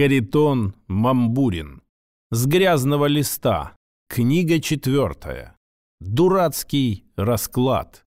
Харитон Мамбурин. С грязного листа. Книга четвертая. Дурацкий расклад.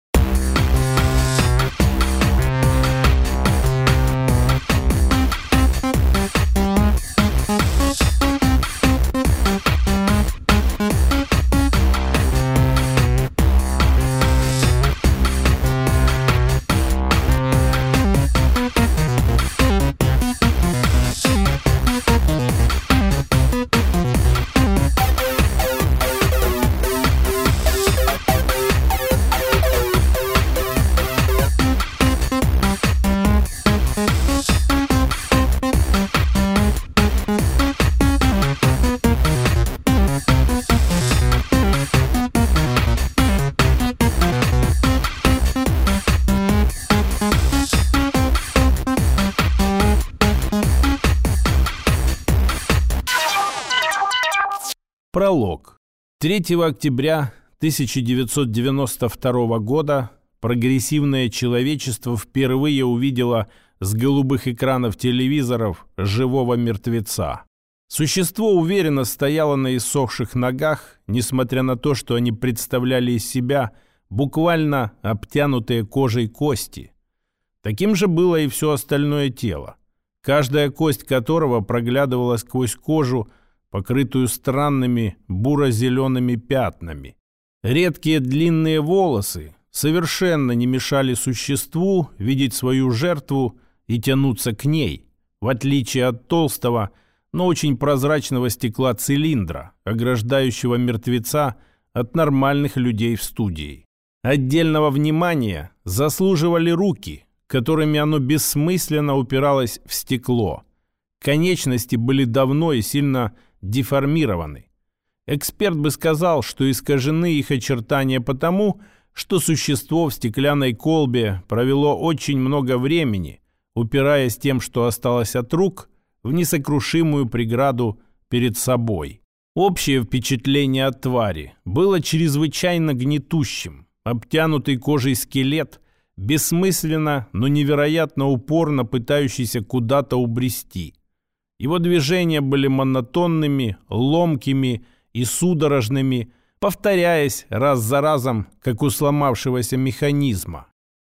3 октября 1992 года прогрессивное человечество впервые увидело с голубых экранов телевизоров живого мертвеца. Существо уверенно стояло на иссохших ногах, несмотря на то, что они представляли из себя буквально обтянутые кожей кости. Таким же было и все остальное тело, каждая кость которого проглядывала сквозь кожу покрытую странными буро-зелеными пятнами. Редкие длинные волосы совершенно не мешали существу видеть свою жертву и тянуться к ней, в отличие от толстого, но очень прозрачного стекла цилиндра, ограждающего мертвеца от нормальных людей в студии. Отдельного внимания заслуживали руки, которыми оно бессмысленно упиралось в стекло. Конечности были давно и сильно деформированы. Эксперт бы сказал, что искажены их очертания потому, что существо в стеклянной колбе провело очень много времени, упираясь тем, что осталось от рук, в несокрушимую преграду перед собой. Общее впечатление от твари было чрезвычайно гнетущим. Обтянутый кожей скелет, бессмысленно, но невероятно упорно пытающийся куда-то убрести – его движения были монотонными, ломкими и судорожными, повторяясь раз за разом, как у сломавшегося механизма.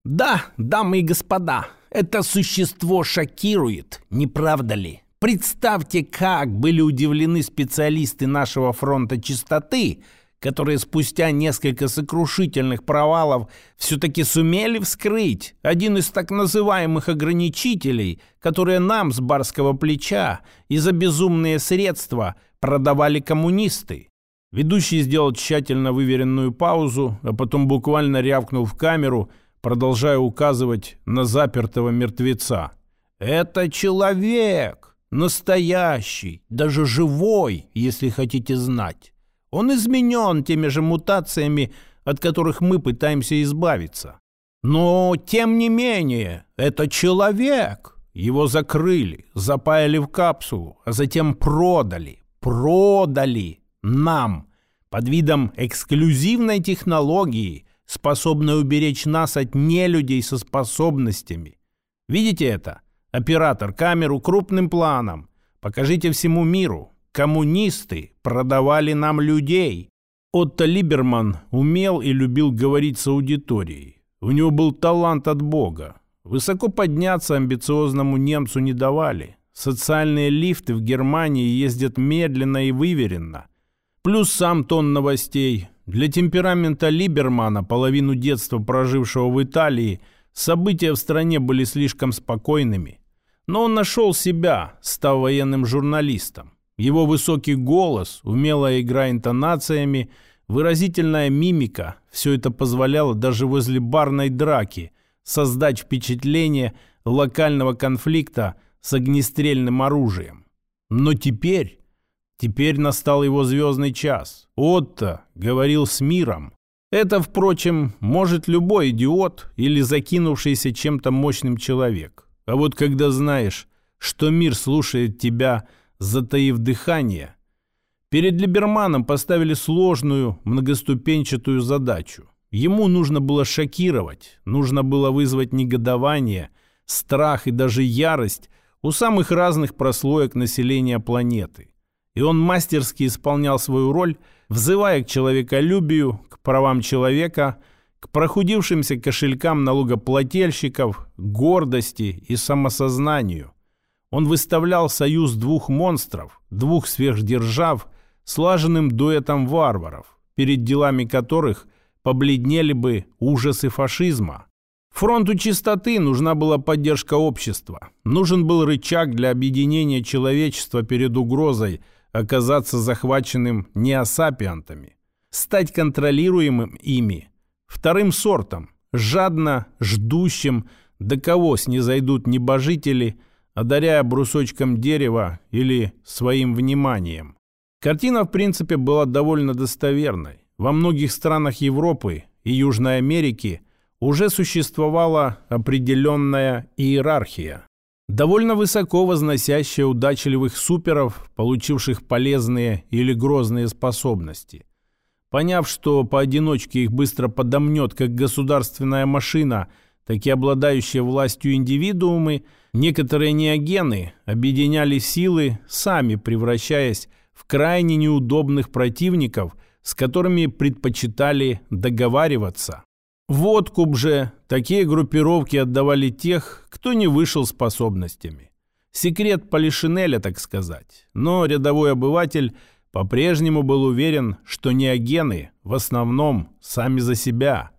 «Да, дамы и господа, это существо шокирует, не правда ли? Представьте, как были удивлены специалисты нашего фронта чистоты, которые спустя несколько сокрушительных провалов все-таки сумели вскрыть один из так называемых ограничителей, которые нам с барского плеча и за безумные средства продавали коммунисты. Ведущий сделал тщательно выверенную паузу, а потом буквально рявкнул в камеру, продолжая указывать на запертого мертвеца. «Это человек! Настоящий, даже живой, если хотите знать!» Он изменен теми же мутациями, от которых мы пытаемся избавиться. Но, тем не менее, это человек. Его закрыли, запаяли в капсулу, а затем продали. Продали нам под видом эксклюзивной технологии, способной уберечь нас от нелюдей со способностями. Видите это? Оператор камеру крупным планом. Покажите всему миру. Коммунисты продавали нам людей. Отто Либерман умел и любил говорить с аудиторией. У него был талант от Бога. Высоко подняться амбициозному немцу не давали. Социальные лифты в Германии ездят медленно и выверенно. Плюс сам тон новостей. Для темперамента Либермана, половину детства прожившего в Италии, события в стране были слишком спокойными. Но он нашел себя, став военным журналистом. Его высокий голос, умелая игра интонациями, выразительная мимика – все это позволяло даже возле барной драки создать впечатление локального конфликта с огнестрельным оружием. Но теперь, теперь настал его звездный час. Отто говорил с миром. Это, впрочем, может любой идиот или закинувшийся чем-то мощным человек. А вот когда знаешь, что мир слушает тебя – затаив дыхание, перед Либерманом поставили сложную многоступенчатую задачу. Ему нужно было шокировать, нужно было вызвать негодование, страх и даже ярость у самых разных прослоек населения планеты. И он мастерски исполнял свою роль, взывая к человеколюбию, к правам человека, к прохудившимся кошелькам налогоплательщиков, гордости и самосознанию. Он выставлял союз двух монстров, двух сверхдержав, слаженным дуэтом варваров, перед делами которых побледнели бы ужасы фашизма. Фронту чистоты нужна была поддержка общества. Нужен был рычаг для объединения человечества перед угрозой оказаться захваченным неосапиантами, стать контролируемым ими, вторым сортом, жадно ждущим, до кого снизойдут небожители, одаряя брусочком дерева или своим вниманием. Картина, в принципе, была довольно достоверной. Во многих странах Европы и Южной Америки уже существовала определенная иерархия, довольно высоко возносящая удачливых суперов, получивших полезные или грозные способности. Поняв, что поодиночке их быстро подомнет как государственная машина, так и обладающие властью индивидуумы, некоторые неогены объединяли силы, сами превращаясь в крайне неудобных противников, с которыми предпочитали договариваться. В откуп же такие группировки отдавали тех, кто не вышел способностями. Секрет Полишинеля, так сказать. Но рядовой обыватель по-прежнему был уверен, что неогены в основном сами за себя.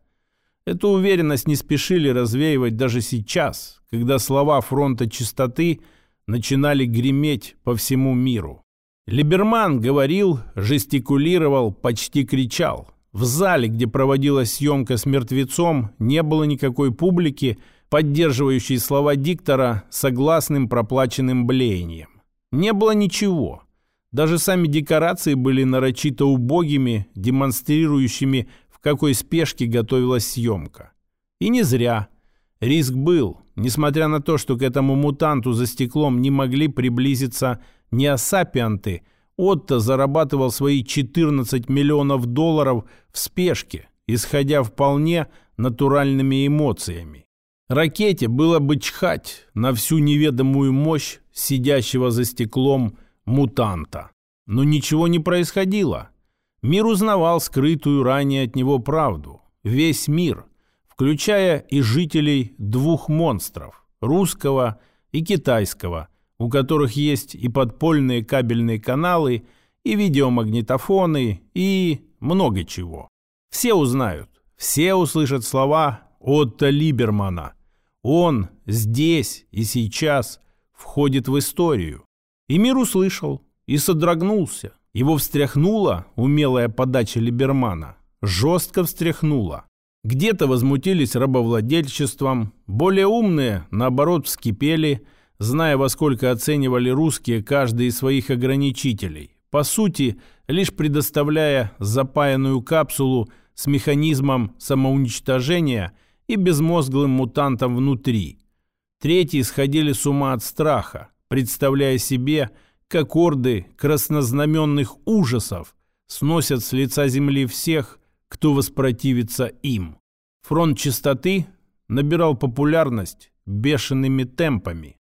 Эту уверенность не спешили развеивать даже сейчас, когда слова фронта чистоты начинали греметь по всему миру. Либерман говорил, жестикулировал, почти кричал. В зале, где проводилась съемка с мертвецом, не было никакой публики, поддерживающей слова диктора согласным проплаченным блеянием. Не было ничего. Даже сами декорации были нарочито убогими, демонстрирующими, в какой спешке готовилась съемка. И не зря. Риск был, несмотря на то, что к этому мутанту за стеклом не могли приблизиться неосапианты, Отто зарабатывал свои 14 миллионов долларов в спешке, исходя вполне натуральными эмоциями. Ракете было бы чхать на всю неведомую мощь сидящего за стеклом мутанта. Но ничего не происходило. Мир узнавал скрытую ранее от него правду. Весь мир, включая и жителей двух монстров – русского и китайского – у которых есть и подпольные кабельные каналы, и видеомагнитофоны, и много чего. Все узнают, все услышат слова Отто Либермана. Он здесь и сейчас входит в историю. И мир услышал и содрогнулся. Его встряхнула умелая подача Либермана. Жестко встряхнула. Где-то возмутились рабовладельчеством, более умные, наоборот, вскипели – зная, во сколько оценивали русские каждый из своих ограничителей, по сути, лишь предоставляя запаянную капсулу с механизмом самоуничтожения и безмозглым мутантом внутри. Третьи сходили с ума от страха, представляя себе, как орды краснознаменных ужасов сносят с лица земли всех, кто воспротивится им. Фронт чистоты набирал популярность бешеными темпами.